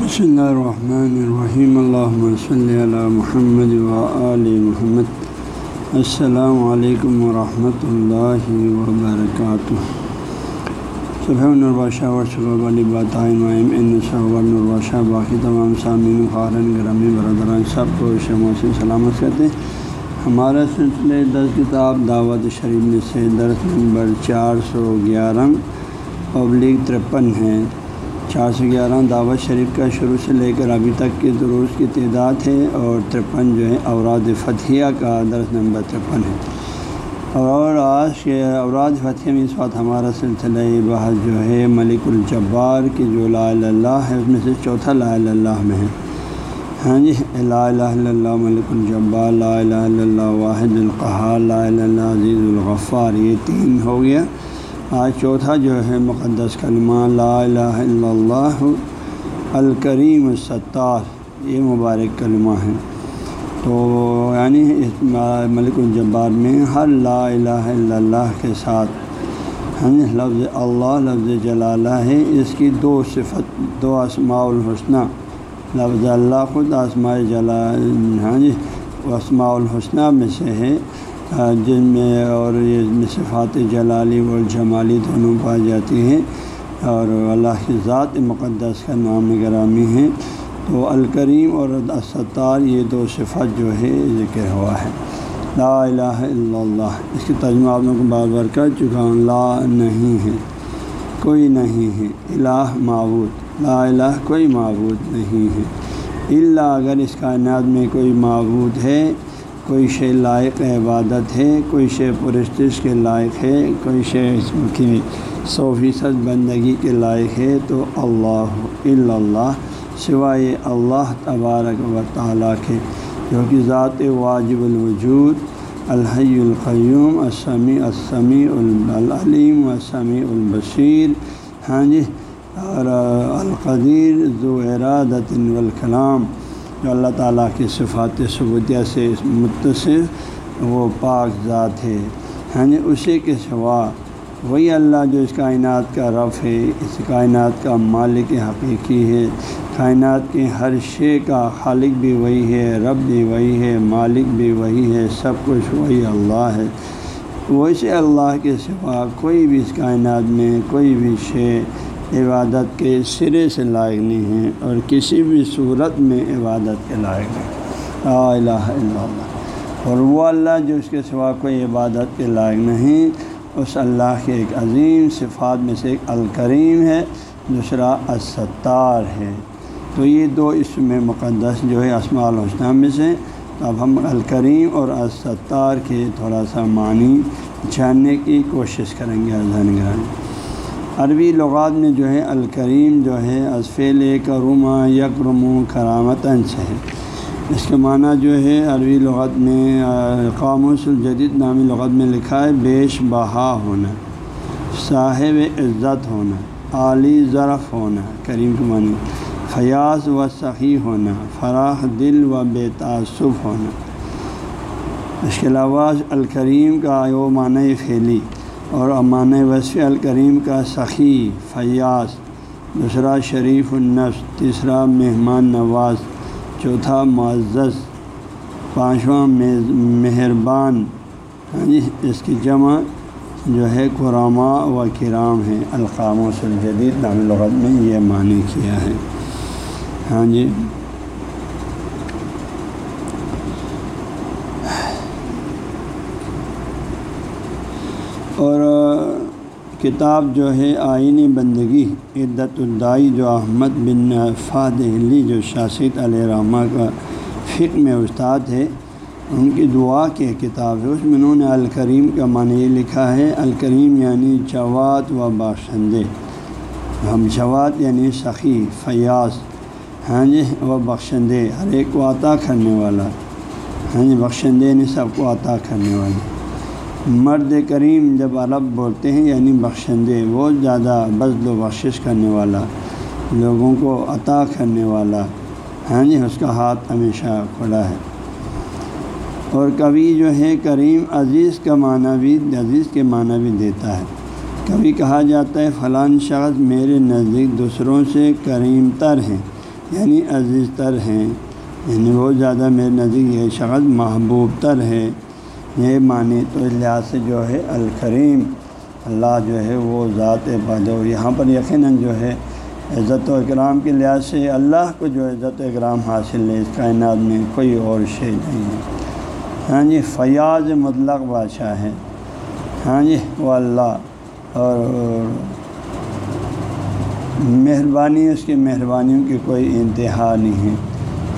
بسم اللہ الرحمن الرحیم اللہ صلی علی محمد وآل محمد السلام علیکم ورحمۃ اللہ وبرکاتہ صبح نرباشہ و صبح والی باتائم نرباشہ باقی تمام سامعین خارن گرامی برادران سب کو شمع سے سلامت کرتے ہیں ہمارا سلسلے دس کتاب دعوت شریف میں سے درس نمبر چار سو گیارہ پبلک ترپن ہے چار سو گیارہ دعوت شریف کا شروع سے لے کر ابھی تک کے دروس کی تعداد ہے اور ترپن جو ہے اوراد فتھیہ کا درس نمبر ترپن ہے۔ اور آج کے اوراد فتح میں اس وقت ہمارا سلسلہ بحث جو ہے ملک الجبار کی جو لا اللہ ہے، اس میں سے چوتھا لا اللہ میں ہے۔ ہاں جی لا الہ الا اللہ، ملک الجبار، لا الہ الا اللہ، واحد القحار لا الہ اللہ، عزیز الغفار، یہ تین ہو گیا۔ آج چوتھا جو ہے مقدس کلمہ، لا الہ الا اللہ، الکریم الستار، یہ مبارک کلمہ ہے۔ تو یعنی اس ملک الجبار میں ہر لا الہ الا اللہ کے ساتھ یعنی لفظ اللہ، لفظ جلالہ ہے۔ اس کی دو صفت، دو اسماع الحسنہ۔ لفظ اللہ خود آسماء جلال ہاں جی اسماع الحسنہ میں سے ہے۔ جن میں اور یہ صفات جلالی و جمالی دونوں پائی جاتی ہیں اور اللہ کی ذات مقدس کا نام گرامی ہے تو الکریم اور الستار یہ دو صفت جو ہے ذکر ہوا ہے۔ لا الہ الا اللہ۔ اس کی ترجمہ آپ لوگوں کو بار بار کر چکا ہوں۔ لا نہیں ہے۔ کوئی نہیں ہے۔ الہ معبود۔ لا الہ کوئی معبود نہیں ہے۔ اللہ اگر اس کائنات میں کوئی معبود ہے کوئی شے لائق عبادت ہے، کوئی شے پرستش کے لائق ہے، کوئی شے اس کی سو فیصد بندگی کے لائق ہے تو اللہ اللہ، سوائے اللہ تبارک و تعالیٰ کے، جو کہ ذات واجب الوجود، الحی القیوم، السمیع السمیع العلیم السمیع البشیر ہاں جی اور القدیر ذو ارادت والکلام۔ جو اللہ تعالیٰ کی صفات ثبوتیہ سے متصف وہ پاک ذات ہے۔ ہاں جی، اسی کے سوا وہی اللہ جو اس کائنات کا رف ہے، اس کائنات کا مالک حقیقی ہے۔ کائنات کے ہر شے کا خالق بھی وہی ہے، رب بھی وہی ہے، مالک بھی وہی ہے، سب کچھ وہی اللہ ہے۔ ویسے اللہ کے سوا کوئی بھی اس کائنات میں کوئی بھی شے عبادت کے سرے سے لائق نہیں ہے اور کسی بھی صورت میں عبادت کے لائق نہیں لا الہ الا اللہ۔ اور وہ اللہ جو اس کے سوا کوئی عبادت کے لائق نہیں، اس اللہ کے ایک عظیم صفات میں سے ایک الکریم ہے، دوسرا الستار ہے۔ تو یہ دو اس میں مقدس جو ہے اسماع الحسنہ میں سے، اب ہم الکریم اور الستار کے تھوڑا سا معنی جاننے کی کوشش کریں گے۔ اذہان گرانی عربی لغات میں جو ہے الکریم جو ہے اسفیل کرما یکرم کرامتاً سے ہے اس کے معنی جو ہے عربی لغت میں قاموس الجدید نامی لغت میں لکھا ہے، بیش بہا ہونا، صاحب عزت ہونا، عالی ظرف ہونا، کریم کے معنی۔ فیاض و سخی ہونا فراخ دل و بے تعصب ہونا۔ اس کے علاوہ الکریم کا وہ معنی پھیلی اور امان وصف الکریم کا سخی، فیاض، دوسرا شریف النفس، تیسرا مہمان نواز، چوتھا معزز، پانچواں مہربان۔ ہاں جی اس کی جمع جو ہے قرامہ و کرام ہے القام و سلجدید نام لغت میں یہ معنی کیا ہے۔ ہاں جی اور کتاب جو ہے آئینی بندگی، عدت الدائی جو احمد بن فاد علی جو شاشد علیہ رحمٰ کا فکر میں استاد ہے، ان کی دعا کی کتاب ہے، اس میں انہوں نے الکریم کا معنی یہ لکھا ہے، الکریم یعنی جوات و بخشندے۔ ہم جوات یعنی سخی، فیاض ہاں جی و بخشندے، ہر ایک کو عطا کرنے والا۔ ہاں جی بخشندے یعنی سب کو عطا کرنے والا۔ مرد کریم جب عرب بولتے ہیں یعنی بخشندے، وہ زیادہ بزد و بخشش کرنے والا، لوگوں کو عطا کرنے والا ہاں جی اس کا ہاتھ ہمیشہ کھلا ہے۔ اور کبھی جو ہے، کریم عزیز کا معنی بھی، عزیز کے معنی بھی دیتا ہے۔ کبھی کہا جاتا ہے فلاں شخص میرے نزدیک دوسروں سے کریم تر ہیں یعنی عزیز تر ہیں یعنی بہت زیادہ میرے نزدیک یہ شخص محبوب تر ہے۔ یہ معنی تو اس لحاظ سے جو ہے الکریم، اللہ جو ہے وہ ذات اور یہاں پر یقیناً جو ہے عزت و اکرام کے لحاظ سے اللہ کو جو عزت و اکرام حاصل ہے، اس کائنات میں کوئی اور شے نہیں ہے۔ ہاں جی فیاض مطلق بادشاہ ہے۔ ہاں جی وہ اللہ۔ اور مہربانی، اس کی مہربانیوں کی کوئی انتہا نہیں ہے۔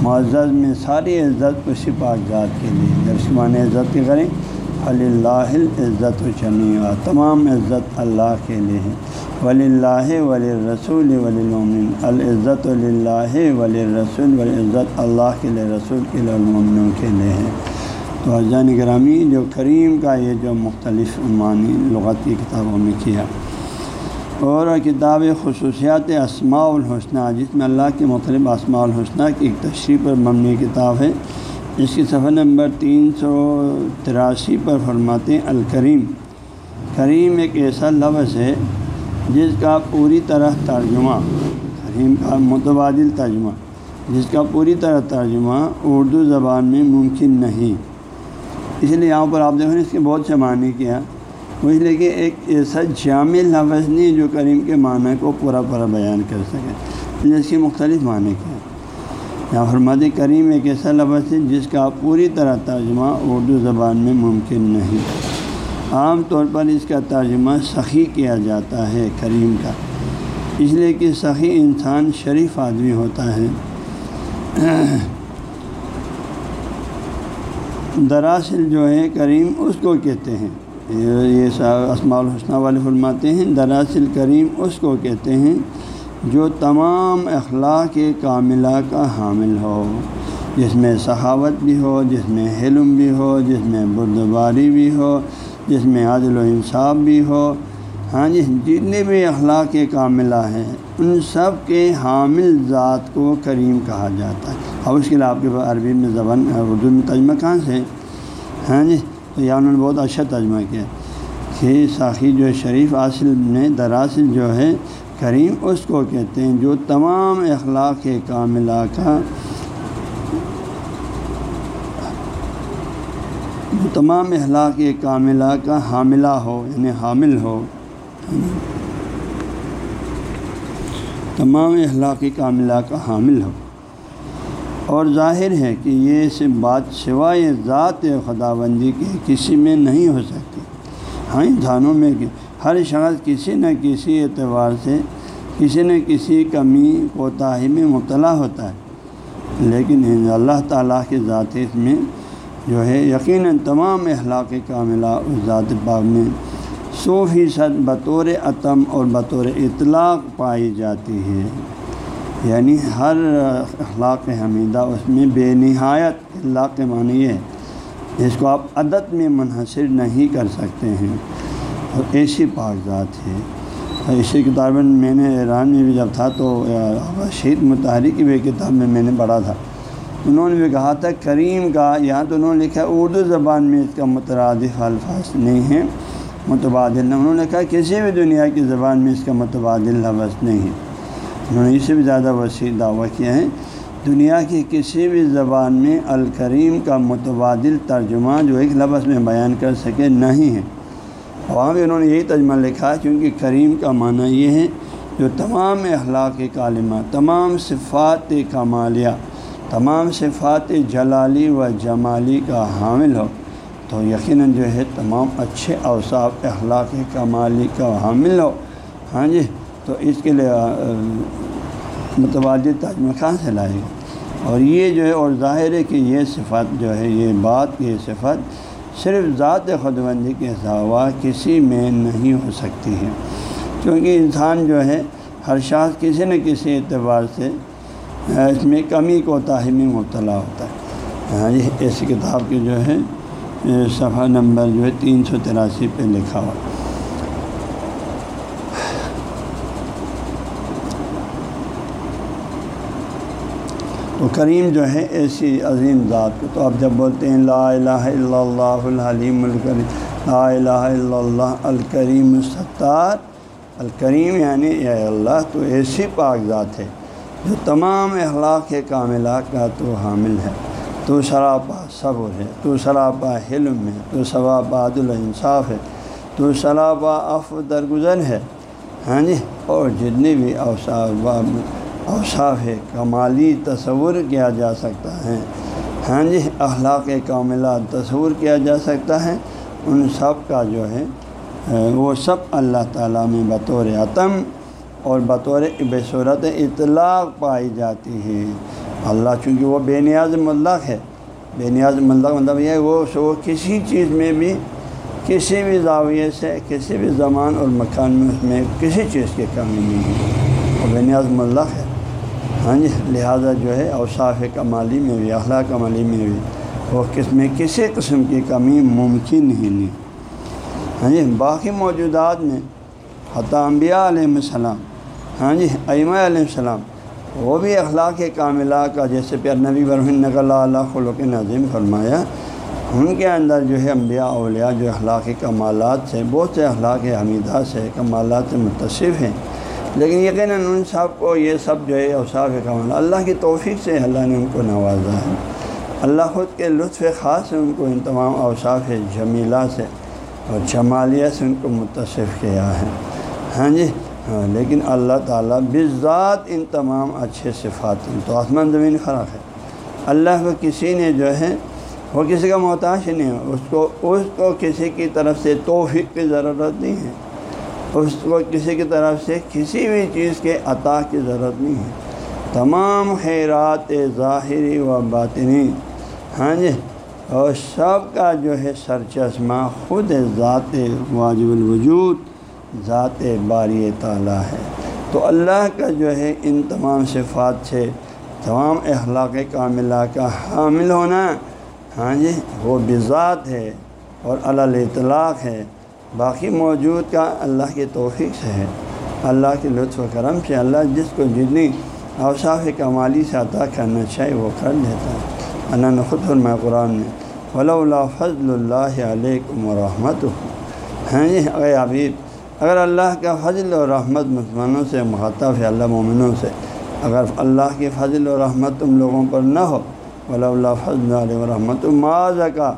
معزز میں ساری عزت اسی پاک ذات کے لیے۔ جب اس معنی عزت کی کریں اللہ عزت و چنی تمام عزت اللہ کے لیے ہے۔ ولی اللہ ولی رسول ولی العزت اللہ ولی رسول ولی عزت اللہ کے لیے، رسول کے لیے المومنوں کے لیے ہے۔ تو اجان گرامی، جو کریم کا یہ جو مختلف معنی لغت کی کتابوں میں کیا۔ اور کتاب خصوصیات اسماع الحسنہ جس میں اللہ کے مختلف اسماع الحسنہ کی ایک تشریح پر مبنی کتاب ہے۔ اس کی صفحہ نمبر تین سو تراسی پر فرماتے ہیں، الکریم۔ کریم ایک ایسا لفظ ہے جس کا پوری طرح ترجمہ، کریم کا متبادل ترجمہ، جس کا پوری طرح ترجمہ اردو زبان میں ممکن نہیں۔ اس لیے یہاں پر آپ دیکھیں، اس کے بہت سے معنی کیا۔ اس لیے کہ ایک ایسا جامع لفظ نہیں جو کریم کے معنی کو پورا پورا بیان کر سکے۔ جس کی مختلف معنی کیا۔ یہاں فرماد کریم ایک ایسا لفظ ہے جس کا پوری طرح ترجمہ اردو زبان میں ممکن نہیں۔ عام طور پر اس کا ترجمہ سخی کیا جاتا ہے کریم کا۔ اس لیے کہ سخی انسان شریف آدمی ہوتا ہے۔ دراصل جو ہے کریم اس کو کہتے ہیں۔ یہ اسماع الحسنہ والے فرماتے ہیں، دراصل کریم اس کو کہتے ہیں جو تمام اخلاق کاملہ کا حامل ہو، جس میں صحاوت بھی ہو، جس میں حلم بھی ہو، جس میں بردباری بھی ہو، جس میں عادل و انصاف بھی ہو۔ ہاں جی جتنے بھی اخلاق کاملہ ہیں، ان سب کے حامل ذات کو کریم کہا جاتا ہے۔ اور اس کے لیے آپ کے پاس عربی میں زبان، اردو میں ترجمہ کہاں سے ہاں جی تو یہاں انہوں نے بہت اچھا ترجمہ کیا کہ ساخی جو شریف اصل میں دراصل جو ہے، کریم اس کو کہتے ہیں جو تمام اخلاق کاملہ کا تمام اخلاق کاملہ کا حاملہ ہو یعنی حامل ہو۔ تمام اخلاقی کاملہ کا حامل ہو۔ اور ظاہر ہے کہ یہ صرف بات سوائے ذات خدا بندی کے کسی میں نہیں ہو سکتی۔ ہاں انسانوں میں ہر شخص کسی نہ کسی اعتبار سے کسی نہ کسی کمی کوتاہی میں مبتلا ہوتا ہے۔ لیکن اللہ تعالیٰ کے ذات میں جو ہے یقیناً تمام اخلاق کاملہ اس ذات پاک میں سو فیصد بطور عتم اور بطور اطلاق پائی جاتی ہے۔ یعنی ہر اخلاق حمیدہ اس میں بے نہایت اخلاق کے معنی ہے۔ جس کو آپ عدد میں منحصر نہیں کر سکتے ہیں۔ اور ایسی پاک ذات ہے۔ اسی کتاب میں نے ایران میں بھی جب تھا تو شہید متحری کی بھی کتاب میں میں نے پڑھا تھا۔ انہوں نے بھی کہا تھا، کریم کا یہاں تو انہوں نے لکھا اردو زبان میں اس کا مترادف الفاظ نہیں ہے، متبادل انہوں نے کہا کسی بھی دنیا کی زبان میں اس کا متبادل لفظ نہیں ہے۔ انہوں نے اس سے بھی زیادہ وسیع دعویٰ کیا ہے، دنیا کی کسی بھی زبان میں الکریم کا متبادل ترجمہ جو ایک لفظ میں بیان کر سکے نہیں ہے۔ وہاں بھی انہوں نے یہی ترجمہ لکھا ہے کیونکہ کریم کا معنی یہ ہے، جو تمام اخلاق کالمہ، تمام صفات کمالیہ، تمام صفات جلالی و جمالی کا حامل ہو، تو یقیناً جو ہے، تمام اچھے اوصاف اخلاق کمالی کا حامل ہو۔ ہاں جی۔ تو اس کے لیے متبادل ترجمہ کہاں سے لائے؟ گا اور یہ جو ہے، اور ظاہر ہے کہ یہ صفات جو ہے، یہ بات، یہ صفت صرف ذات خودبندی کے سوا کسی میں نہیں ہو سکتی ہے۔ کیونکہ انسان جو ہے، ہر شخص کسی نہ کسی اعتبار سے اس میں کمی کو میں مبتلا ہوتا ہے۔ ہاں جی، اس کتاب کی جو ہے، صفحہ نمبر جو ہے، تین سو تراسی پہ لکھا ہوا۔ تو کریم جو ہے ایسی عظیم ذات کو تو اب جب بولتے ہیں، لا الہ الا اللہ الحلیم الکریم، لا الہ الا اللہ الکریم الستار، الکریم یعنی اے اللہ تو ایسی پاک ذات ہے جو تمام اخلاق کے کاملات کا تو حامل ہے۔ تو سراپا صبر ہے، تو سراپا حلم ہے، تو ثواپا عدل انصاف ہے، تو سراپا اف درگزر ہے۔ ہاں جی اور جتنی بھی اوصاف اوصاف ہے کمالی تصور کیا جا سکتا ہے۔ ہاں جی اخلاق کاملات تصور کیا جا سکتا ہے۔ ان سب کا جو ہے، وہ سب اللہ تعالیٰ میں بطور عتم اور بطور بصورت اطلاق پائی جاتی ہے۔ اللہ چونکہ وہ بے نیاز ملک ہے۔ بے نیاز ملک مطلب یہ وہ وہ کسی چیز میں بھی، کسی بھی زاویے سے، کسی بھی زمان اور مکان میں اس میں کسی چیز کی کمی نہیں ہے۔ وہ بے نیاز ملک ہے۔ ہاں جی لہٰذا جو ہے، اوصاف کمالی میں بھی اخلاق کمالی میں بھی وہ کس میں کسی قسم کی کمی ممکن ہی نہیں۔ ہاں جی باقی موجودات میں حتیٰ انبیاء علیہ السلام ہاں جی ایمہ علیہ السلام، وہ بھی اخلاق کاملہ کا جیسے پیر نبی برہن نقل اللہ، خلق نظیم فرمایا، ان کے اندر جو ہے انبیاء، اولیاء جو اخلاق کمالات سے، بہت سے اخلاق حمیدہ سے کمالات سے متصف ہیں۔ لیکن یقیناً ان سب کو یہ سب جو ہے اوصاف کمال اللہ کی توفیق سے اللہ نے ان کو نوازا ہے۔ اللہ خود کے لطف خاص سے ان کو ان تمام اوصاف جمیلہ سے اور جمالیہ سے ان کو متصف کیا ہے۔ ہاں جی؟ ہاں لیکن اللہ تعالیٰ بذات ان تمام اچھے صفات ہیں تو آسمان زمین خراب ہے۔ اللہ کو کسی نے جو ہے، وہ کسی کا محتاج نہیں ہے، اس کو اس کو کسی کی طرف سے توفیق کی ضرورت نہیں ہے۔ اس کو کسی کی طرف سے کسی بھی چیز کے عطا کی ضرورت نہیں ہے۔ تمام خیرات ظاہری و باطنی۔ ہاں جی؟ اور سب کا جو ہے سرچشمہ خود ذات واجب الوجود، ذات باری تعالیٰ ہے۔ تو اللہ کا جو ہے ان تمام صفات سے تمام اخلاق کاملہ کا حامل ہونا ہاں جی؟ وہ بذات ہے اور اطلاق ہے۔ باقی موجود کا اللہ کی توفیق سے ہے۔ اللہ کے لطف و کرم سے اللہ جس کو جتنی اوصاف کمالی سے عطا کرنا چاہیے وہ کر دیتا ہے۔ اللہ نے خود فرمایا قرآن میں ولا اللہ فضل اللہ علیکم و رحمت ہیں جی اے عبید اگر اللہ کا فضل و رحمت مسلمانوں سے، مخاطب ہے اللہ مومنوں سے، اگر اللہ کی فضل و رحمت تم لوگوں پر نہ ہو ولا اللہ فضل علیہ و رحمت معاذ کا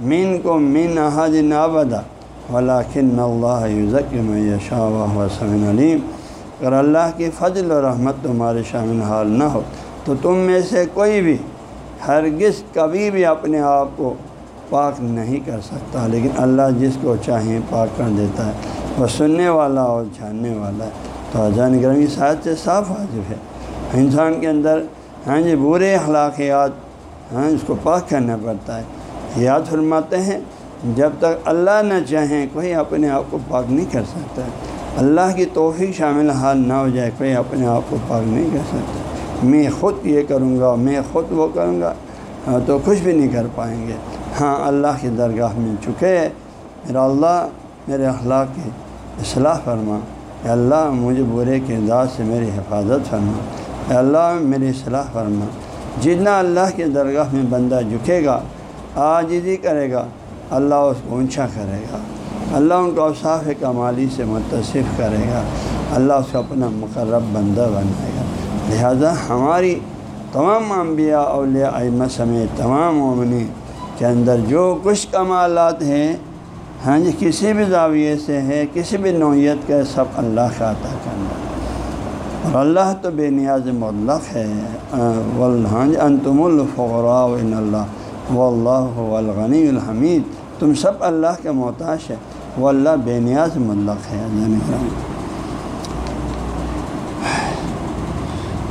مین کو مین احاج نابدا ولاکن اللہ میں شاہ وسمن علیم اگر اللہ کی فضل و رحمت تمہارے شامل حال نہ ہو، تو تم میں سے کوئی بھی ہرگز کبھی بھی اپنے آپ کو پاک نہیں کر سکتا۔ لیکن اللہ جس کو چاہیں پاک کر دیتا ہے، وہ سننے والا اور جاننے والا ہے۔ تو اذان گرمی ساتھ سے صاف واجب ہے۔ انسان کے اندر ہاں جی برے اخلاقیات ہاں اس کو پاک کرنا پڑتا ہے۔ یاد فرماتے ہیں جب تک اللہ نہ چاہیں کوئی اپنے آپ کو پاک نہیں کر سکتا۔ اللہ کی توفیق شامل حال نہ ہو جائے کوئی اپنے آپ کو پاک نہیں کر سکتا۔ میں خود یہ کروں گا میں خود وہ کروں گا ہاں، تو کچھ بھی نہیں کر پائیں گے۔ ہاں اللہ کی درگاہ میں چکے۔ میرا اللہ میرے اخلاق کی اصلاح فرما۔ اے اللہ مجھے برے کردار سے میری حفاظت فرما۔ اے اللہ میری اصلاح فرما۔ جتنا اللہ کے درگاہ میں بندہ جھکے گا آجزی کرے گا۔ اللہ اس کو اونچا کرے گا۔ اللہ ان کو اوصاف کمالی سے متصف کرے گا۔ اللہ اس کو اپنا مقرب بندہ بنائے گا۔ لہذا ہماری تمام انبیاء، اولیاء، ائمہ سمیت تمام مومنی کے اندر جو کچھ کمالات ہیں ہاں جی کسی بھی زاویے سے ہے، کسی بھی نوعیت کا سب اللہ کا عطا کرنا۔ اور اللہ تو بے نیاز مطلق ہے۔ ہاں جی انتم الفقراء ان اللہ۔ و اللہ الغنی الحمید۔ تم سب اللہ کے محتاج ہے وہ اللہ بے نیاز مطلق ہے۔ یعنی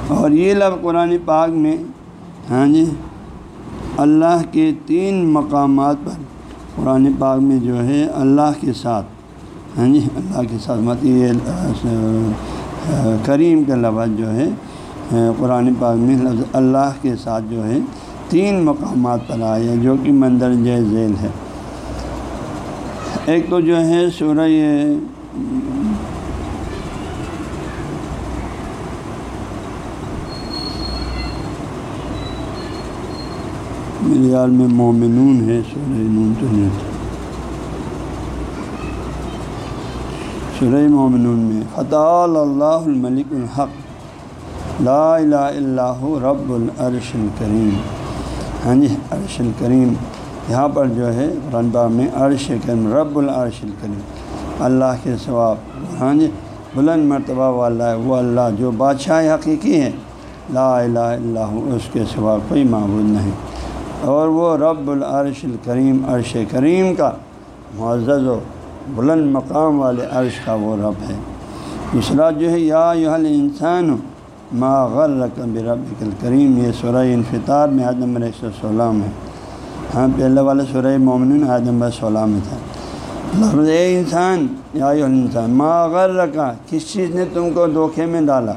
اور یہ لب قرآن پاک میں ہاں جی اللہ کے تین مقامات پر قرآن پاک میں جو ہے، اللہ کے ساتھ ہاں جی اللہ کے ساتھ۔ مت یہ کریم کا لفظ جو ہے، قرآن پاک میں لفظ اللہ کے ساتھ جو ہے، تین مقامات پر آئے جو کہ مندرجہ ذیل ہے۔ ایک تو جو ہے سورہ میرے یار میں مومنون ہے سورہ نون تو نہیں سورہ مومنون میں فتح اللہ الملک الحق۔ لا الہ اللہ رب العرش الکریم ہاں جی عرش الکریم۔ یہاں پر جو ہے قرآن باغ میں عرش کریم، رب العرش الکریم، اللہ کے ثواب ہاں جی بلند مرتبہ والا ہے، وہ اللہ جو بادشاہ حقیقی ہے لا الہ اللہ اس کے سوا کوئی معبود نہیں۔ اور وہ رب العرش الکریم، عرش کریم کا معزز و بلند مقام والے عرش کا وہ رب ہے۔ دوسرا جو ہے، یا یحل انسان ما غرک برب الکریم، یہ سورہ انفطار میں عید نمبر ایک سو سولہ میں ہاں پہلے والے سورہ مومن عید نمبر سولہ میں تھا لفظ اے انسان، یا انسان ما غرکا، کس چیز نے تم کو دھوکے میں ڈالا؟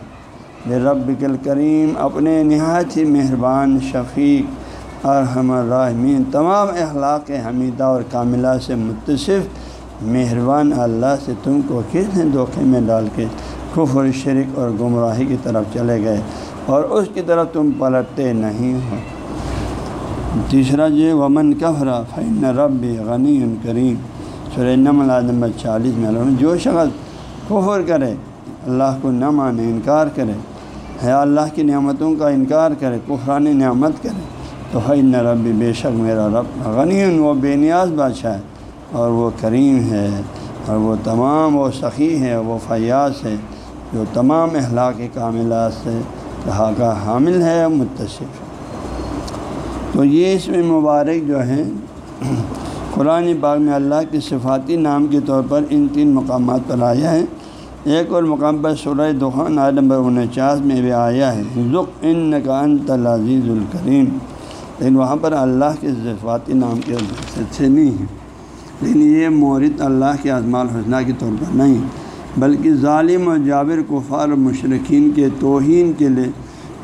بے رب الکریم، اپنے نہایت ہی مہربان، شفیق اور الراحمین، تمام اخلاق حمیدہ اور کاملہ سے متصف، مہربان اللہ سے تم کو کس نے دھوکے میں ڈال کے کفر، شرک اور گمراہی کی طرف چلے گئے؟ اور اس کی طرف تم پلٹتے نہیں ہو۔ تیسرا جی ومن کفرا فین رب غنی کریم۔ سر نمل نمبر چالیس میں جو شخص کفر کرے، اللہ کو نہ مانے، انکار کرے ہے اللہ کی نعمتوں کا انکار کرے کفران نعمت کرے، تو فین ربی بے شک میرا رب غنی، وہ بے نیاز بادشاہ ہے، اور وہ کریم ہے، اور وہ تمام، وہ سخی ہے، وہ فیاض ہے، جو تمام اخلاق کاملات سے کہا کا حامل ہے، متصف تو یہ اس میں مبارک جو ہے قرآن باغ میں اللہ کی صفاتی نام کے طور پر ان تین مقامات پر آیا ہے۔ ایک اور مقام پر سورہ دخان آئے نمبر انچاس میں بھی آیا ہے۔ ذک ان کا انت العزیز الکریم۔ لیکن وہاں پر اللہ کے صفاتی نام کے اچھے نہیں ہیں۔ لیکن یہ مورد اللہ کے اعظمال حسنہ کے طور پر نہیں بلکہ ظالم اور جابر، کفار و مشرقین کے توہین کے لیے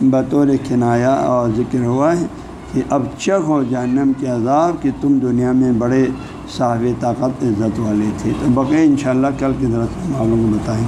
بطور کنایا اور ذکر ہوا ہے۔ کہ اب چک ہو جہنم کے عذاب کہ تم دنیا میں بڑے صاحب طاقت عزت والے تھے۔ تو بقیہ انشاءاللہ کل کی ضرورت معلوم بتائیں۔